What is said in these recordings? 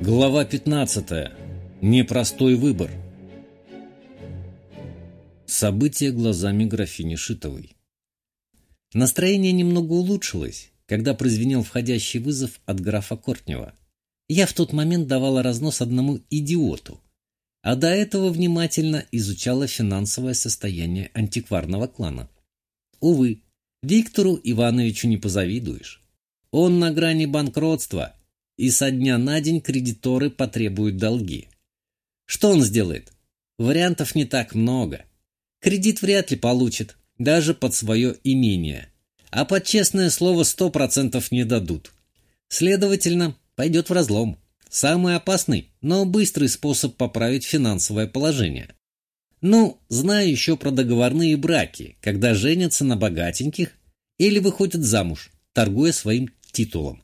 Глава 15. Непростой выбор. События глазами графини Шитовой. Настроение немного улучшилось, когда прозвенел входящий вызов от графа Кортнева. Я в тот момент давала разнос одному идиоту, а до этого внимательно изучала финансовое состояние антикварного клана. Увы, Виктору Ивановичу не позавидуешь. Он на грани банкротства, и со дня на день кредиторы потребуют долги. Что он сделает? Вариантов не так много. Кредит вряд ли получит, даже под свое имение. А под честное слово сто процентов не дадут. Следовательно, пойдет в разлом. Самый опасный, но быстрый способ поправить финансовое положение. Ну, знаю еще про договорные браки, когда женятся на богатеньких или выходят замуж, торгуя своим титулом.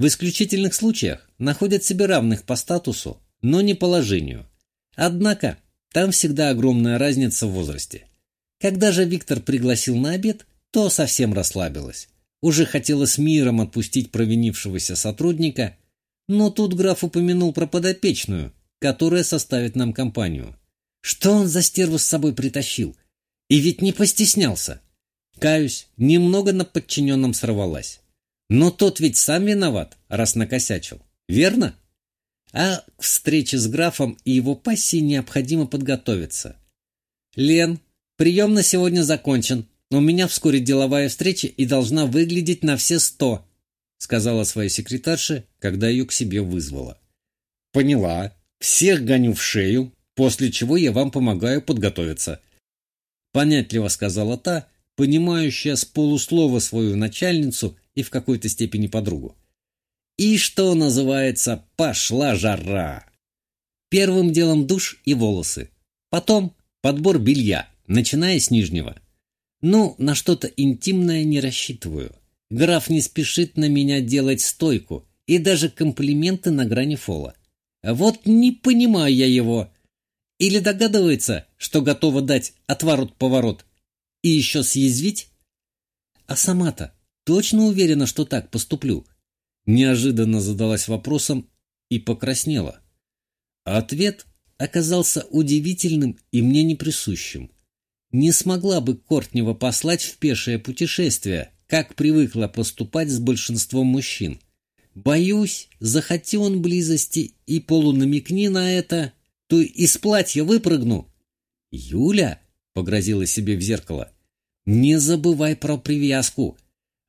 В исключительных случаях находят себе равных по статусу, но не положению. Однако, там всегда огромная разница в возрасте. Когда же Виктор пригласил на обед, то совсем расслабилась. Уже хотела с миром отпустить провинившегося сотрудника, но тут граф упомянул про подопечную, которая составит нам компанию. Что он за стерву с собой притащил? И ведь не постеснялся. Каюсь, немного на подчиненном сорвалась. Но тот ведь сам виноват, раз накосячил. Верно? А к встрече с графом и его пассией необходимо подготовиться. Лен, прием на сегодня закончен. У меня вскоре деловая встреча и должна выглядеть на все сто сказала своей секретарше, когда ее к себе вызвала. «Поняла. Всех гоню в шею, после чего я вам помогаю подготовиться». Понятливо сказала та, понимающая с полуслова свою начальницу и в какой-то степени подругу. И что называется «пошла жара». Первым делом душ и волосы. Потом подбор белья, начиная с нижнего. Ну, на что-то интимное не рассчитываю. Граф не спешит на меня делать стойку и даже комплименты на грани фола. Вот не понимаю я его. Или догадывается, что готова дать отворот-поворот и еще съязвить? А сама-то точно уверена, что так поступлю? Неожиданно задалась вопросом и покраснела. Ответ оказался удивительным и мне неприсущим. Не смогла бы Кортнева послать в пешее путешествие, как привыкла поступать с большинством мужчин. Боюсь, захоти он близости и полунамекни на это, то из платья выпрыгну. Юля, — погрозила себе в зеркало, — не забывай про привязку.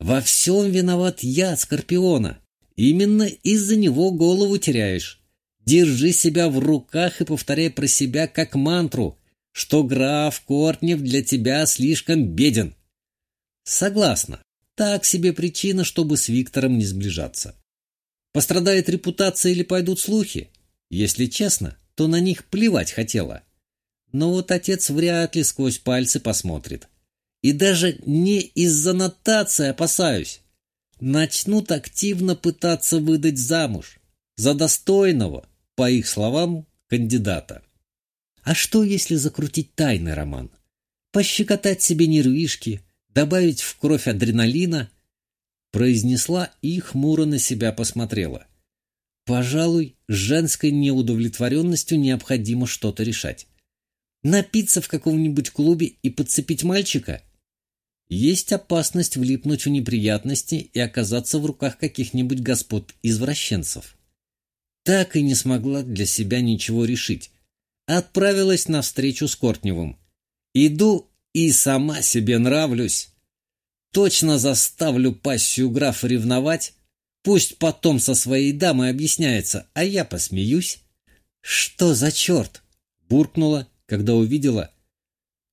Во всем виноват я, Скорпиона. Именно из-за него голову теряешь. Держи себя в руках и повторяй про себя как мантру, что граф Кортнев для тебя слишком беден. Согласна. Так себе причина, чтобы с Виктором не сближаться. Пострадает репутация или пойдут слухи? Если честно, то на них плевать хотела. Но вот отец вряд ли сквозь пальцы посмотрит. И даже не из-за нотации опасаюсь. Начнут активно пытаться выдать замуж. За достойного, по их словам, кандидата. А что, если закрутить тайный роман? Пощекотать себе нервишки, добавить в кровь адреналина, произнесла и хмуро на себя посмотрела. Пожалуй, с женской неудовлетворенностью необходимо что-то решать. Напиться в каком-нибудь клубе и подцепить мальчика? Есть опасность влипнуть в неприятности и оказаться в руках каких-нибудь господ-извращенцев. Так и не смогла для себя ничего решить. Отправилась на встречу с Кортневым. Иду и сама себе нравлюсь. Точно заставлю пассию графа ревновать. Пусть потом со своей дамой объясняется, а я посмеюсь. Что за черт? Буркнула, когда увидела,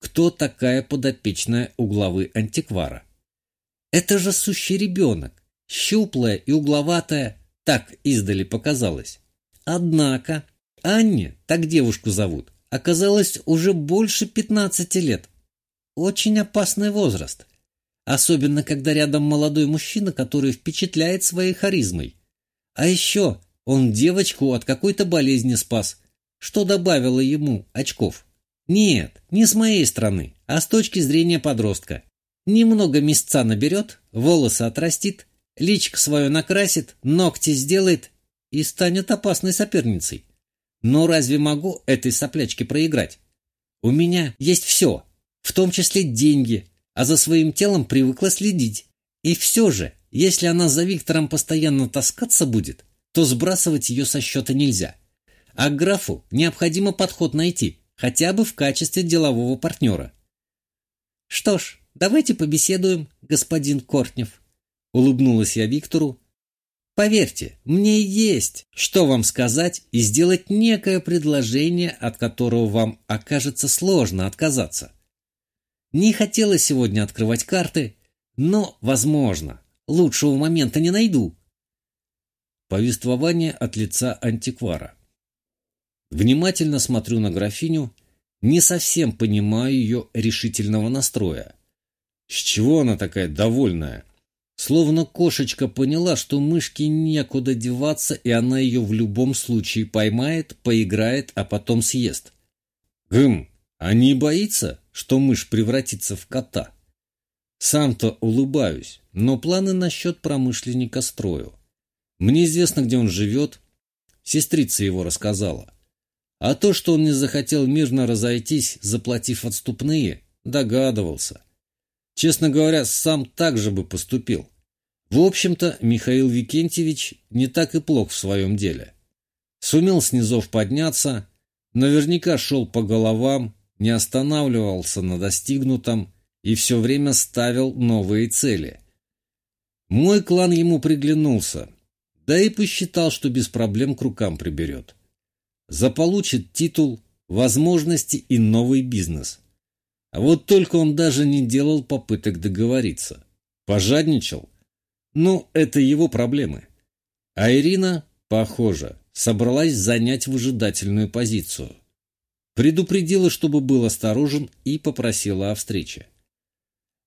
кто такая подопечная у главы антиквара. Это же сущий ребенок, щуплая и угловатая, так издали показалось. Однако Анне, так девушку зовут, оказалось уже больше пятнадцати лет очень опасный возраст. Особенно, когда рядом молодой мужчина, который впечатляет своей харизмой. А еще он девочку от какой-то болезни спас, что добавило ему очков. Нет, не с моей стороны, а с точки зрения подростка. Немного мясца наберет, волосы отрастит, личико свое накрасит, ногти сделает и станет опасной соперницей. Но разве могу этой соплячке проиграть? У меня есть все, в том числе деньги, а за своим телом привыкла следить. И все же, если она за Виктором постоянно таскаться будет, то сбрасывать ее со счета нельзя. А графу необходимо подход найти, хотя бы в качестве делового партнера. «Что ж, давайте побеседуем, господин Кортнев», — улыбнулась я Виктору. «Поверьте, мне есть, что вам сказать и сделать некое предложение, от которого вам окажется сложно отказаться. Не хотела сегодня открывать карты, но, возможно, лучшего момента не найду». Повествование от лица антиквара. Внимательно смотрю на графиню, не совсем понимаю ее решительного настроя. С чего она такая довольная? Словно кошечка поняла, что мышке некуда деваться, и она ее в любом случае поймает, поиграет, а потом съест. Гм, а не боится, что мышь превратится в кота? Сам-то улыбаюсь, но планы насчет промышленника строю. Мне известно, где он живет. Сестрица его рассказала. А то, что он не захотел мирно разойтись, заплатив отступные, догадывался. Честно говоря, сам так же бы поступил. В общем-то, Михаил Викентьевич не так и плох в своем деле. Сумел с низов подняться, наверняка шел по головам, не останавливался на достигнутом и все время ставил новые цели. Мой клан ему приглянулся, да и посчитал, что без проблем к рукам приберет заполучит титул, возможности и новый бизнес. А вот только он даже не делал попыток договориться. Пожадничал? Ну, это его проблемы. А Ирина, похоже, собралась занять выжидательную позицию. Предупредила, чтобы был осторожен и попросила о встрече.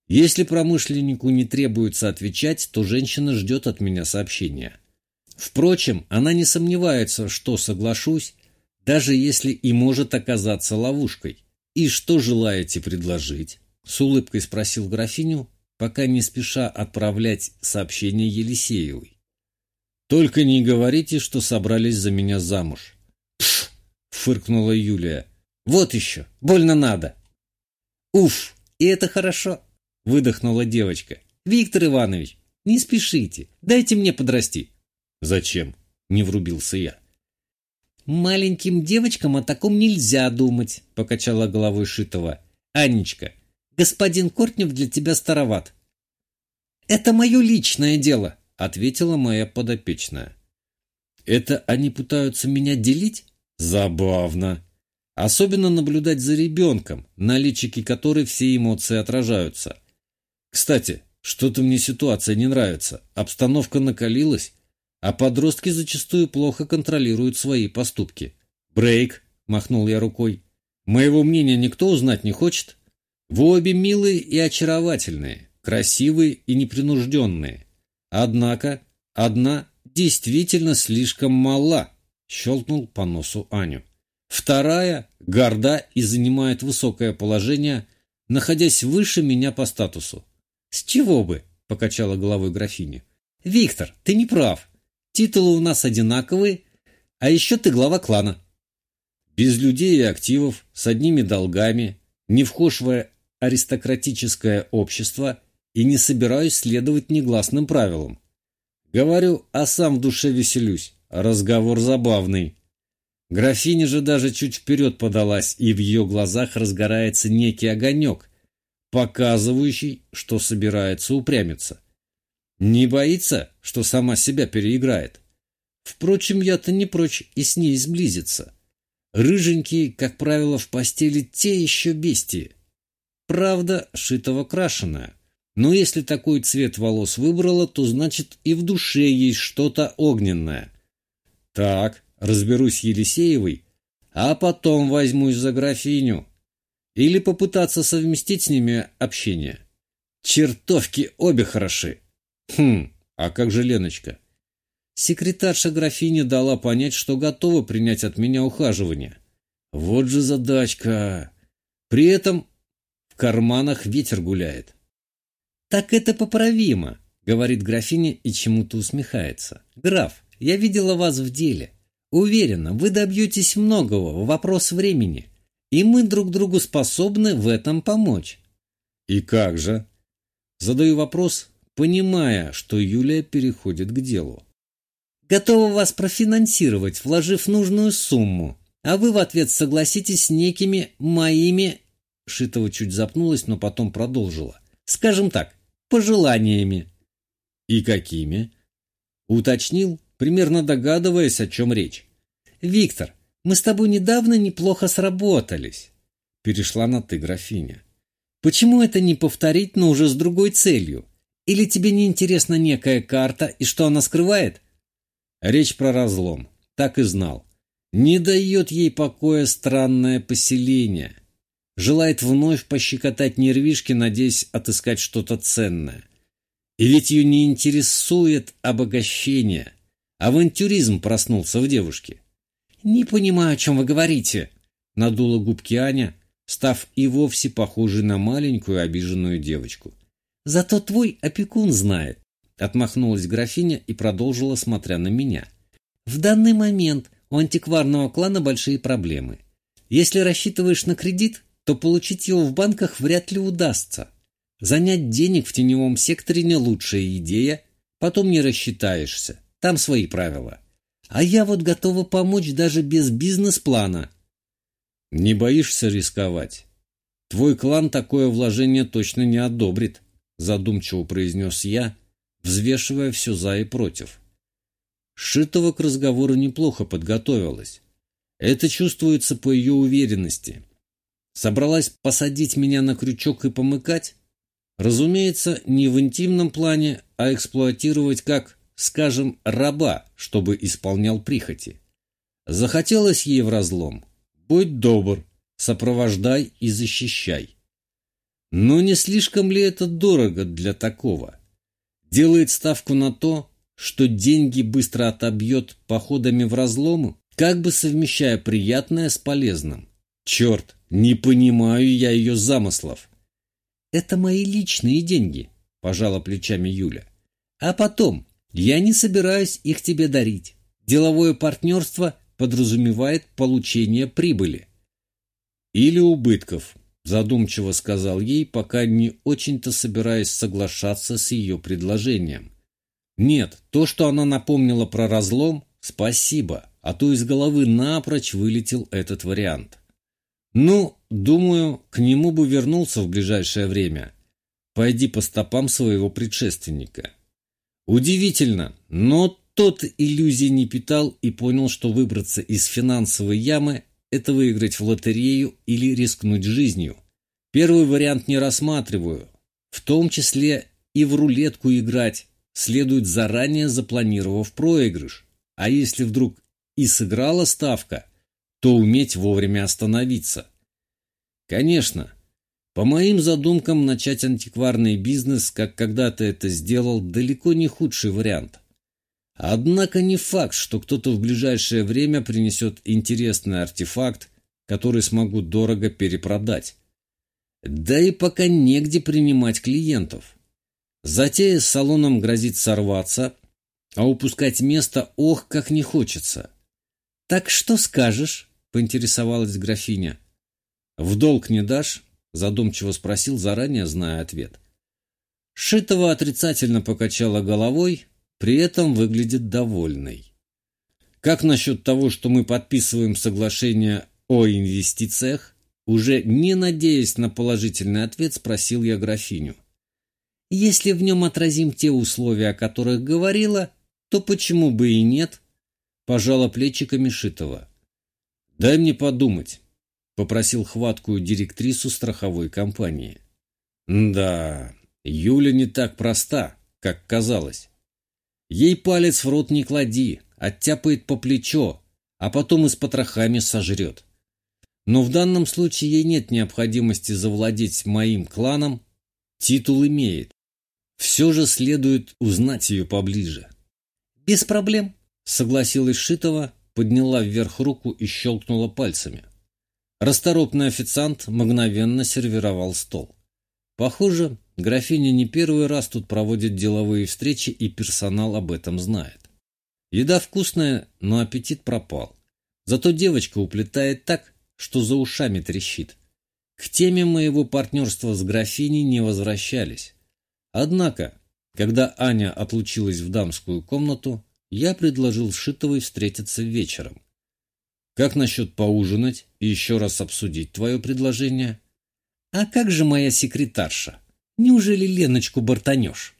Если промышленнику не требуется отвечать, то женщина ждет от меня сообщения. Впрочем, она не сомневается, что соглашусь, даже если и может оказаться ловушкой. «И что желаете предложить?» — с улыбкой спросил графиню, пока не спеша отправлять сообщение Елисеевой. «Только не говорите, что собрались за меня замуж». «Пф!» — фыркнула Юлия. «Вот еще! Больно надо!» «Уф! И это хорошо!» — выдохнула девочка. «Виктор Иванович, не спешите, дайте мне подрасти». «Зачем?» — не врубился я. «Маленьким девочкам о таком нельзя думать», — покачала головой Шитова. «Анечка, господин Кортнев для тебя староват». «Это мое личное дело», — ответила моя подопечная. «Это они пытаются меня делить? Забавно. Особенно наблюдать за ребенком, на личике которой все эмоции отражаются. Кстати, что-то мне ситуация не нравится. Обстановка накалилась, а подростки зачастую плохо контролируют свои поступки. «Брейк!» – махнул я рукой. «Моего мнения никто узнать не хочет? Вы обе милые и очаровательные, красивые и непринужденные. Однако одна действительно слишком мала», – щелкнул по носу Аню. Вторая горда и занимает высокое положение, находясь выше меня по статусу. «С чего бы?» – покачала головой графиня. «Виктор, ты не прав. Титулы у нас одинаковые, а еще ты глава клана. Без людей и активов, с одними долгами, не вхож аристократическое общество и не собираюсь следовать негласным правилам. Говорю, а сам в душе веселюсь. Разговор забавный. Графиня же даже чуть вперед подалась, и в ее глазах разгорается некий огонек, показывающий, что собирается упрямиться. Не боится, что сама себя переиграет. Впрочем, я-то не прочь и с ней сблизиться. Рыженькие, как правило, в постели те еще бестии. Правда, шитого крашеная. Но если такой цвет волос выбрала, то значит и в душе есть что-то огненное. Так, разберусь с Елисеевой, а потом возьмусь за графиню. Или попытаться совместить с ними общение. Чертовки обе хороши. Хм, а как же Леночка? Секретарша графиня дала понять, что готова принять от меня ухаживание. Вот же задачка. При этом в карманах ветер гуляет. «Так это поправимо», — говорит графиня и чему-то усмехается. «Граф, я видела вас в деле. Уверена, вы добьетесь многого, вопрос времени. И мы друг другу способны в этом помочь. И как же? Задаю вопрос, понимая, что Юлия переходит к делу. Готова вас профинансировать, вложив нужную сумму, а вы в ответ согласитесь с некими моими... Шитова чуть запнулась, но потом продолжила. Скажем так, пожеланиями. И какими? Уточнил, примерно догадываясь, о чем речь. Виктор, мы с тобой недавно неплохо сработались. Перешла на «ты», графиня. Почему это не повторить, но уже с другой целью? Или тебе не интересна некая карта и что она скрывает? Речь про разлом. Так и знал. Не дает ей покоя странное поселение. Желает вновь пощекотать нервишки, надеясь отыскать что-то ценное. И ведь ее не интересует обогащение. Авантюризм проснулся в девушке. «Не понимаю, о чем вы говорите», — надула губки Аня, став и вовсе похожей на маленькую обиженную девочку. «Зато твой опекун знает», — отмахнулась графиня и продолжила, смотря на меня. «В данный момент у антикварного клана большие проблемы. Если рассчитываешь на кредит, то получить его в банках вряд ли удастся. Занять денег в теневом секторе не лучшая идея, потом не рассчитаешься, там свои правила. А я вот готова помочь даже без бизнес-плана. Не боишься рисковать? Твой клан такое вложение точно не одобрит, задумчиво произнес я, взвешивая все за и против. Шитова к разговору неплохо подготовилась. Это чувствуется по ее уверенности. Собралась посадить меня на крючок и помыкать? Разумеется, не в интимном плане, а эксплуатировать как, скажем, раба, чтобы исполнял прихоти. Захотелось ей в разлом. Будь добр, сопровождай и защищай. Но не слишком ли это дорого для такого? Делает ставку на то, что деньги быстро отобьет походами в разломы, как бы совмещая приятное с полезным. Черт, не понимаю я ее замыслов. Это мои личные деньги, пожала плечами Юля. А потом, я не собираюсь их тебе дарить. Деловое партнерство подразумевает получение прибыли. Или убытков, задумчиво сказал ей, пока не очень-то собираясь соглашаться с ее предложением. Нет, то, что она напомнила про разлом, спасибо, а то из головы напрочь вылетел этот вариант. Ну, думаю, к нему бы вернулся в ближайшее время. Пойди по стопам своего предшественника. Удивительно, но тот иллюзий не питал и понял, что выбраться из финансовой ямы – это выиграть в лотерею или рискнуть жизнью. Первый вариант не рассматриваю, в том числе и в рулетку играть следует заранее запланировав проигрыш. А если вдруг и сыграла ставка, то уметь вовремя остановиться. Конечно, по моим задумкам начать антикварный бизнес, как когда-то это сделал, далеко не худший вариант. Однако не факт, что кто-то в ближайшее время принесет интересный артефакт, который смогу дорого перепродать. Да и пока негде принимать клиентов. Затея с салоном грозит сорваться, а упускать место ох, как не хочется. «Так что скажешь?» — поинтересовалась графиня. «В долг не дашь?» — задумчиво спросил, заранее зная ответ. Шитова отрицательно покачала головой, при этом выглядит довольной. Как насчет того, что мы подписываем соглашение о инвестициях? Уже не надеясь на положительный ответ, спросил я графиню. Если в нем отразим те условия, о которых говорила, то почему бы и нет? Пожала плечиками Шитова. Дай мне подумать, попросил хваткую директрису страховой компании. Да, Юля не так проста, как казалось. Ей палец в рот не клади, оттяпает по плечо, а потом и с потрохами сожрет. Но в данном случае ей нет необходимости завладеть моим кланом, титул имеет. Все же следует узнать ее поближе. «Без проблем», — согласилась Шитова, подняла вверх руку и щелкнула пальцами. Расторопный официант мгновенно сервировал стол. Похоже, Графиня не первый раз тут проводит деловые встречи, и персонал об этом знает. Еда вкусная, но аппетит пропал. Зато девочка уплетает так, что за ушами трещит. К теме моего партнерства с графиней не возвращались. Однако, когда Аня отлучилась в дамскую комнату, я предложил Шитовой встретиться вечером. Как насчет поужинать и еще раз обсудить твое предложение? А как же моя секретарша? Неужели Леночку бортанешь?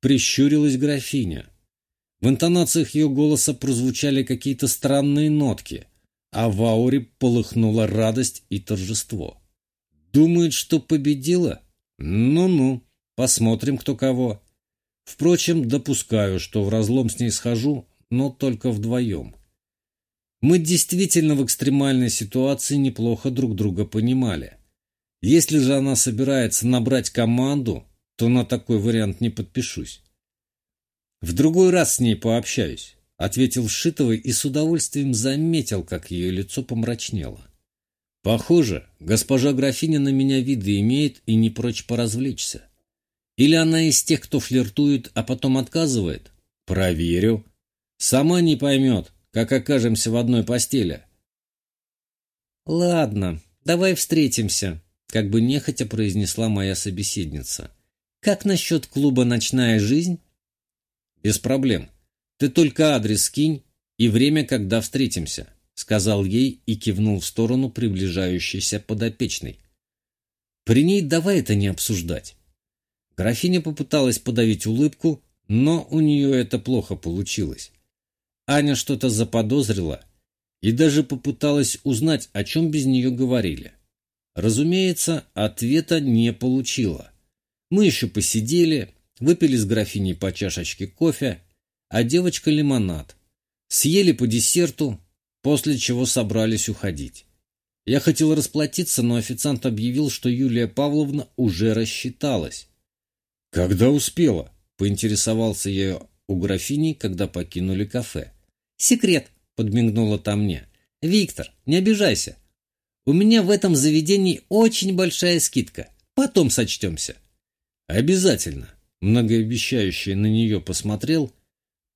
Прищурилась графиня. В интонациях ее голоса прозвучали какие-то странные нотки, а в ауре полыхнула радость и торжество. Думает, что победила? Ну-ну, посмотрим, кто кого. Впрочем, допускаю, что в разлом с ней схожу, но только вдвоем. Мы действительно в экстремальной ситуации неплохо друг друга понимали. Если же она собирается набрать команду, то на такой вариант не подпишусь. В другой раз с ней пообщаюсь, ответил Шитовый и с удовольствием заметил, как ее лицо помрачнело. Похоже, госпожа графиня на меня виды имеет и не прочь поразвлечься. Или она из тех, кто флиртует, а потом отказывает? Проверю. Сама не поймет, как окажемся в одной постели. Ладно, давай встретимся, как бы нехотя произнесла моя собеседница. Как насчет клуба «Ночная жизнь»? Без проблем. Ты только адрес скинь и время, когда встретимся, сказал ей и кивнул в сторону приближающейся подопечной. При ней давай это не обсуждать. Графиня попыталась подавить улыбку, но у нее это плохо получилось. Аня что-то заподозрила и даже попыталась узнать, о чем без нее говорили. Разумеется, ответа не получила. Мы еще посидели, выпили с графиней по чашечке кофе, а девочка лимонад. Съели по десерту, после чего собрались уходить. Я хотел расплатиться, но официант объявил, что Юлия Павловна уже рассчиталась. «Когда успела?» – поинтересовался я у графини, когда покинули кафе. «Секрет», – подмигнула там мне. «Виктор, не обижайся. У меня в этом заведении очень большая скидка. Потом сочтемся». «Обязательно», – многообещающе на нее посмотрел,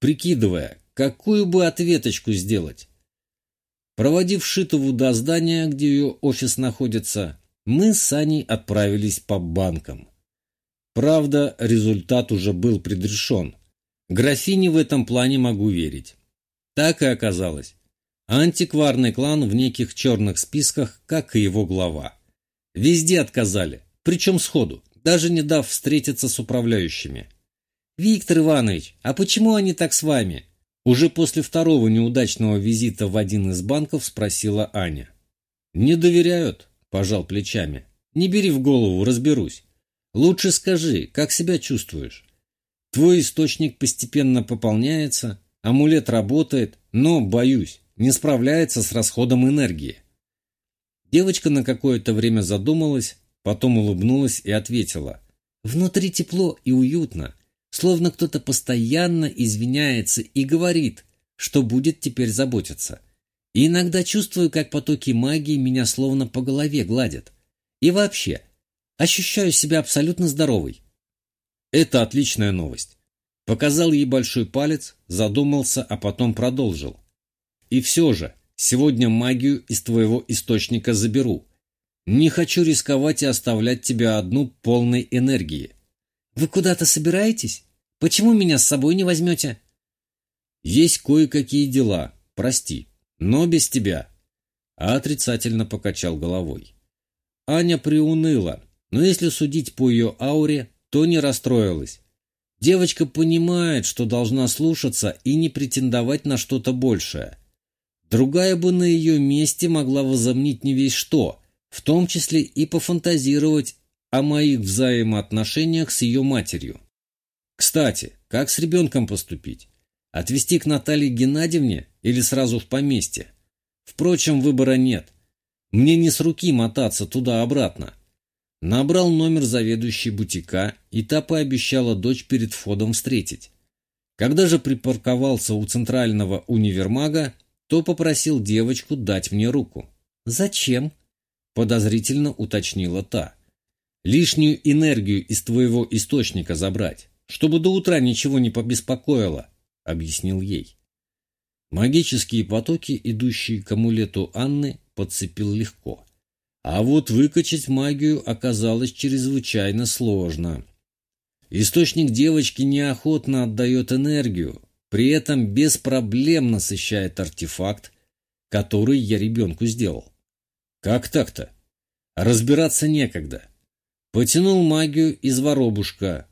прикидывая, какую бы ответочку сделать. Проводив Шитову до здания, где ее офис находится, мы с Аней отправились по банкам. Правда, результат уже был предрешен. Графине в этом плане могу верить. Так и оказалось. Антикварный клан в неких черных списках, как и его глава. Везде отказали, причем сходу, даже не дав встретиться с управляющими. «Виктор Иванович, а почему они так с вами?» Уже после второго неудачного визита в один из банков спросила Аня. «Не доверяют?» – пожал плечами. «Не бери в голову, разберусь. Лучше скажи, как себя чувствуешь? Твой источник постепенно пополняется, амулет работает, но, боюсь, не справляется с расходом энергии. Девочка на какое-то время задумалась, потом улыбнулась и ответила. Внутри тепло и уютно, словно кто-то постоянно извиняется и говорит, что будет теперь заботиться. И иногда чувствую, как потоки магии меня словно по голове гладят. И вообще, ощущаю себя абсолютно здоровой. Это отличная новость. Показал ей большой палец, задумался, а потом продолжил. И все же, сегодня магию из твоего источника заберу. Не хочу рисковать и оставлять тебя одну полной энергии. Вы куда-то собираетесь? Почему меня с собой не возьмете? Есть кое-какие дела, прости, но без тебя. А отрицательно покачал головой. Аня приуныла, но если судить по ее ауре, то не расстроилась. Девочка понимает, что должна слушаться и не претендовать на что-то большее. Другая бы на ее месте могла возомнить не весь что, в том числе и пофантазировать о моих взаимоотношениях с ее матерью. Кстати, как с ребенком поступить? Отвезти к Наталье Геннадьевне или сразу в поместье? Впрочем, выбора нет. Мне не с руки мотаться туда-обратно. Набрал номер заведующей бутика, и та пообещала дочь перед входом встретить. Когда же припарковался у центрального универмага, то попросил девочку дать мне руку. «Зачем?» – подозрительно уточнила та. «Лишнюю энергию из твоего источника забрать, чтобы до утра ничего не побеспокоило», — объяснил ей. Магические потоки, идущие к амулету Анны, подцепил легко. А вот выкачать магию оказалось чрезвычайно сложно. Источник девочки неохотно отдает энергию, при этом без проблем насыщает артефакт, который я ребенку сделал. Как так-то? Разбираться некогда. Потянул магию из воробушка.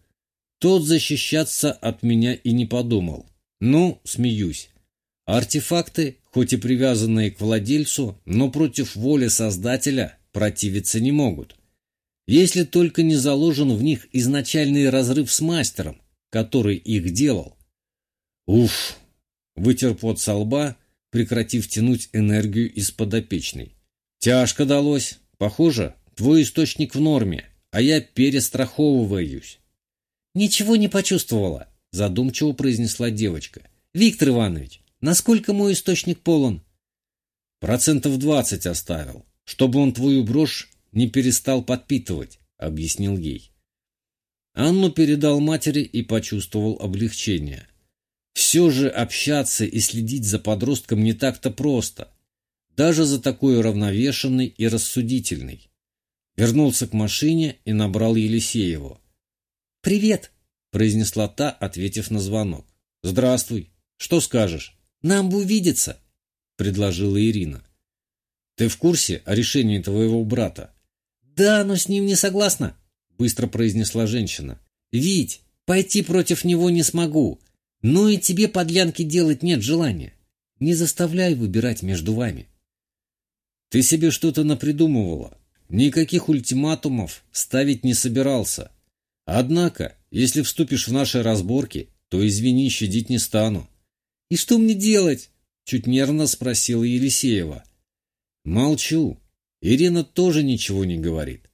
Тот защищаться от меня и не подумал. Ну, смеюсь. Артефакты, хоть и привязанные к владельцу, но против воли Создателя противиться не могут если только не заложен в них изначальный разрыв с мастером, который их делал. Уф! Вытер пот со лба, прекратив тянуть энергию из подопечной. Тяжко далось. Похоже, твой источник в норме, а я перестраховываюсь. Ничего не почувствовала, задумчиво произнесла девочка. Виктор Иванович, насколько мой источник полон? Процентов двадцать оставил, чтобы он твою брошь не перестал подпитывать, объяснил ей. Анну передал матери и почувствовал облегчение. Все же общаться и следить за подростком не так-то просто, даже за такой уравновешенный и рассудительный. Вернулся к машине и набрал Елисееву. «Привет!» — произнесла та, ответив на звонок. «Здравствуй. Что скажешь?» «Нам бы увидеться», — предложила Ирина. «Ты в курсе о решении твоего брата?» «Да, но с ним не согласна», — быстро произнесла женщина. «Вить, пойти против него не смогу. Но и тебе подлянки делать нет желания. Не заставляй выбирать между вами». «Ты себе что-то напридумывала. Никаких ультиматумов ставить не собирался. Однако, если вступишь в наши разборки, то, извини, щадить не стану». «И что мне делать?» — чуть нервно спросила Елисеева. «Молчу. Ирина тоже ничего не говорит.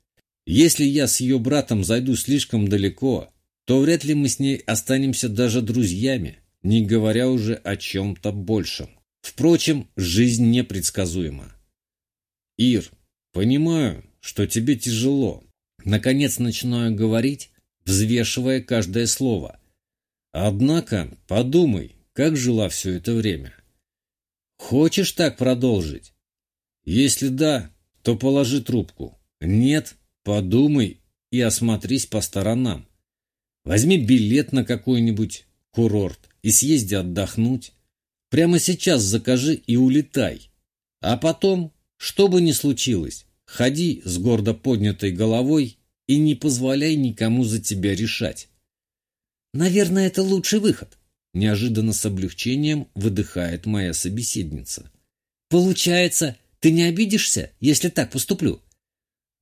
Если я с ее братом зайду слишком далеко, то вряд ли мы с ней останемся даже друзьями, не говоря уже о чем-то большем. Впрочем, жизнь непредсказуема. Ир, понимаю, что тебе тяжело. Наконец начинаю говорить, взвешивая каждое слово. Однако подумай, как жила все это время. Хочешь так продолжить? Если да, то положи трубку. Нет, подумай и осмотрись по сторонам. Возьми билет на какой-нибудь курорт и съезди отдохнуть. Прямо сейчас закажи и улетай. А потом, что бы ни случилось, ходи с гордо поднятой головой и не позволяй никому за тебя решать. Наверное, это лучший выход. Неожиданно с облегчением выдыхает моя собеседница. Получается, ты не обидишься, если так поступлю?»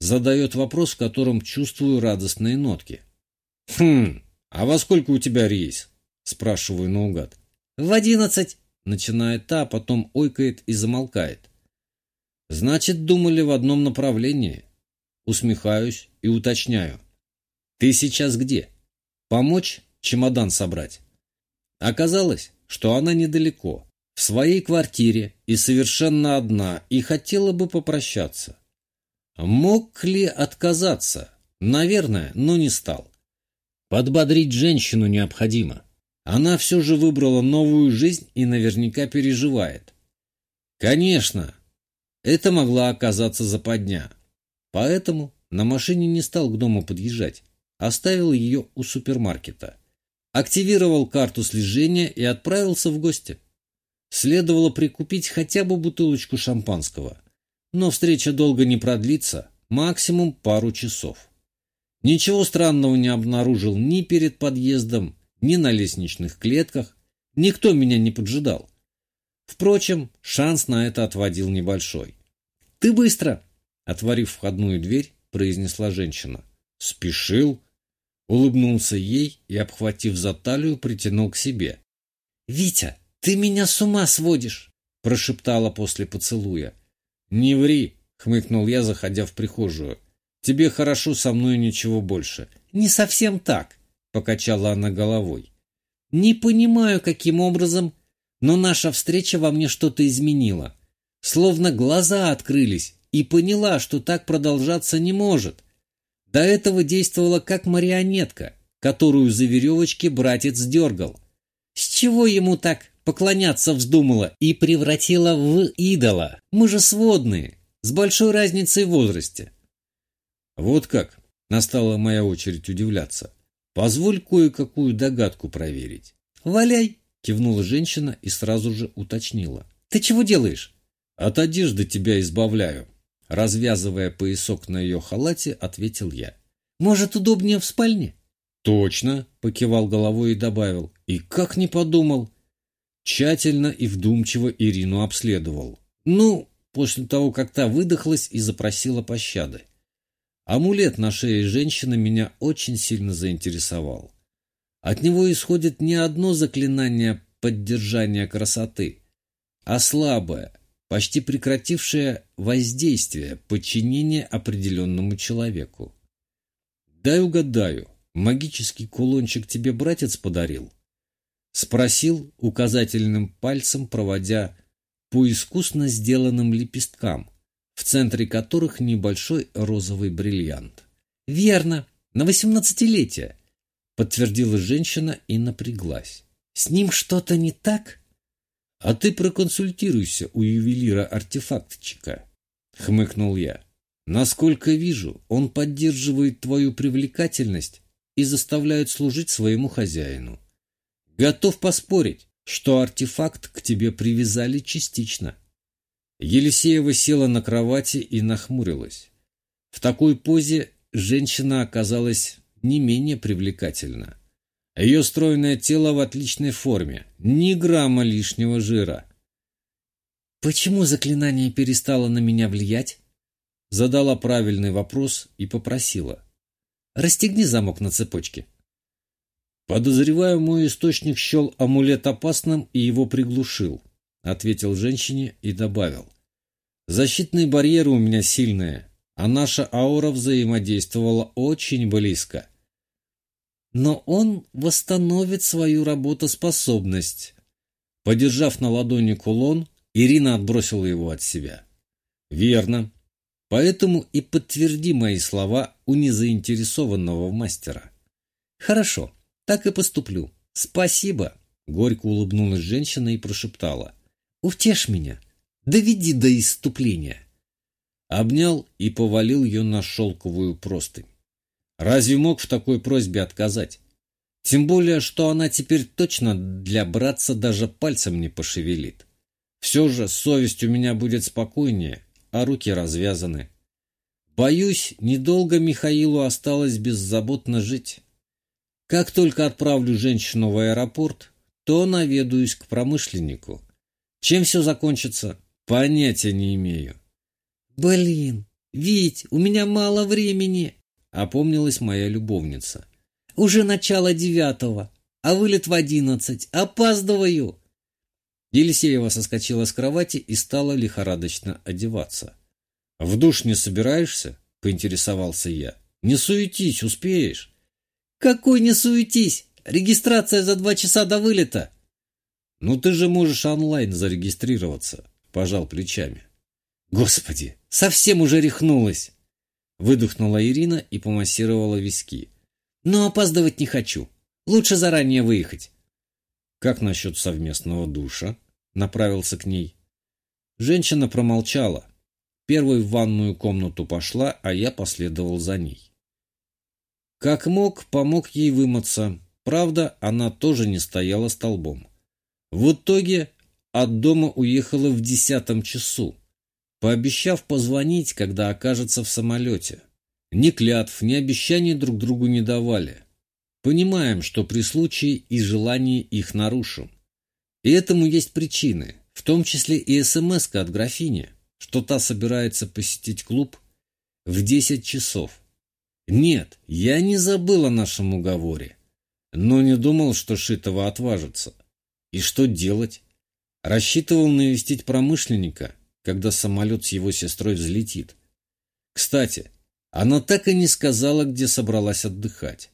Задает вопрос, в котором чувствую радостные нотки. «Хм, а во сколько у тебя рейс?» Спрашиваю наугад. «В одиннадцать!» Начинает та, а потом ойкает и замолкает. «Значит, думали в одном направлении?» Усмехаюсь и уточняю. «Ты сейчас где? Помочь чемодан собрать?» Оказалось, что она недалеко, в своей квартире и совершенно одна, и хотела бы попрощаться. Мог ли отказаться? Наверное, но не стал. Подбодрить женщину необходимо. Она все же выбрала новую жизнь и наверняка переживает. Конечно, это могла оказаться западня. Поэтому на машине не стал к дому подъезжать. Оставил ее у супермаркета. Активировал карту слежения и отправился в гости следовало прикупить хотя бы бутылочку шампанского. Но встреча долго не продлится, максимум пару часов. Ничего странного не обнаружил ни перед подъездом, ни на лестничных клетках. Никто меня не поджидал. Впрочем, шанс на это отводил небольшой. «Ты быстро!» — отворив входную дверь, произнесла женщина. «Спешил?» Улыбнулся ей и, обхватив за талию, притянул к себе. «Витя, «Ты меня с ума сводишь!» — прошептала после поцелуя. «Не ври!» — хмыкнул я, заходя в прихожую. «Тебе хорошо, со мной ничего больше». «Не совсем так!» — покачала она головой. «Не понимаю, каким образом, но наша встреча во мне что-то изменила. Словно глаза открылись, и поняла, что так продолжаться не может. До этого действовала как марионетка, которую за веревочки братец дергал. С чего ему так поклоняться вздумала и превратила в идола? Мы же сводные, с большой разницей в возрасте. Вот как, настала моя очередь удивляться. Позволь кое-какую догадку проверить. Валяй, кивнула женщина и сразу же уточнила. Ты чего делаешь? От одежды тебя избавляю. Развязывая поясок на ее халате, ответил я. Может, удобнее в спальне? Точно, покивал головой и добавил. И как не подумал. Тщательно и вдумчиво Ирину обследовал. Ну, после того, как та выдохлась и запросила пощады. Амулет на шее женщины меня очень сильно заинтересовал. От него исходит не одно заклинание поддержания красоты, а слабое, почти прекратившее воздействие, подчинение определенному человеку. «Дай угадаю, магический кулончик тебе братец подарил?» Спросил указательным пальцем, проводя по искусно сделанным лепесткам, в центре которых небольшой розовый бриллиант. «Верно, на восемнадцатилетие», — подтвердила женщина и напряглась. «С ним что-то не так?» «А ты проконсультируйся у ювелира-артефактчика», — хмыкнул я. «Насколько вижу, он поддерживает твою привлекательность и заставляет служить своему хозяину. Готов поспорить, что артефакт к тебе привязали частично». Елисеева села на кровати и нахмурилась. В такой позе женщина оказалась не менее привлекательна. Ее стройное тело в отличной форме, ни грамма лишнего жира. «Почему заклинание перестало на меня влиять?» Задала правильный вопрос и попросила. «Расстегни замок на цепочке». «Подозреваю, мой источник счел амулет опасным и его приглушил», ответил женщине и добавил. «Защитные барьеры у меня сильные, а наша аура взаимодействовала очень близко. Но он восстановит свою работоспособность». Подержав на ладони кулон, Ирина отбросила его от себя. «Верно. Поэтому и подтверди мои слова у незаинтересованного мастера». «Хорошо, так и поступлю. Спасибо», — горько улыбнулась женщина и прошептала. Утешь меня, доведи до иступления. Обнял и повалил ее на шелковую простынь. Разве мог в такой просьбе отказать? Тем более, что она теперь точно для братца даже пальцем не пошевелит. Все же совесть у меня будет спокойнее, а руки развязаны. Боюсь, недолго Михаилу осталось беззаботно жить. Как только отправлю женщину в аэропорт, то наведаюсь к промышленнику. Чем все закончится, понятия не имею. «Блин, Вить, у меня мало времени», — опомнилась моя любовница. «Уже начало девятого, а вылет в одиннадцать. Опаздываю». Елисеева соскочила с кровати и стала лихорадочно одеваться. «В душ не собираешься?» — поинтересовался я. «Не суетись, успеешь?» «Какой не суетись? Регистрация за два часа до вылета». «Ну ты же можешь онлайн зарегистрироваться», — пожал плечами. «Господи, совсем уже рехнулась!» Выдохнула Ирина и помассировала виски. «Но опаздывать не хочу. Лучше заранее выехать». «Как насчет совместного душа?» — направился к ней. Женщина промолчала. Первой в ванную комнату пошла, а я последовал за ней. Как мог, помог ей вымыться. Правда, она тоже не стояла столбом. В итоге от дома уехала в десятом часу, пообещав позвонить, когда окажется в самолете. Ни клятв, ни обещаний друг другу не давали. Понимаем, что при случае и желании их нарушим. И этому есть причины, в том числе и смс от графини, что та собирается посетить клуб в десять часов. Нет, я не забыл о нашем уговоре, но не думал, что Шитова отважится. И что делать? Рассчитывал навестить промышленника, когда самолет с его сестрой взлетит. Кстати, она так и не сказала, где собралась отдыхать.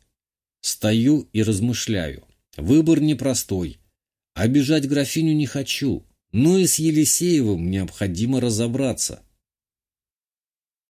Стою и размышляю. Выбор непростой. Обижать графиню не хочу, но и с Елисеевым необходимо разобраться.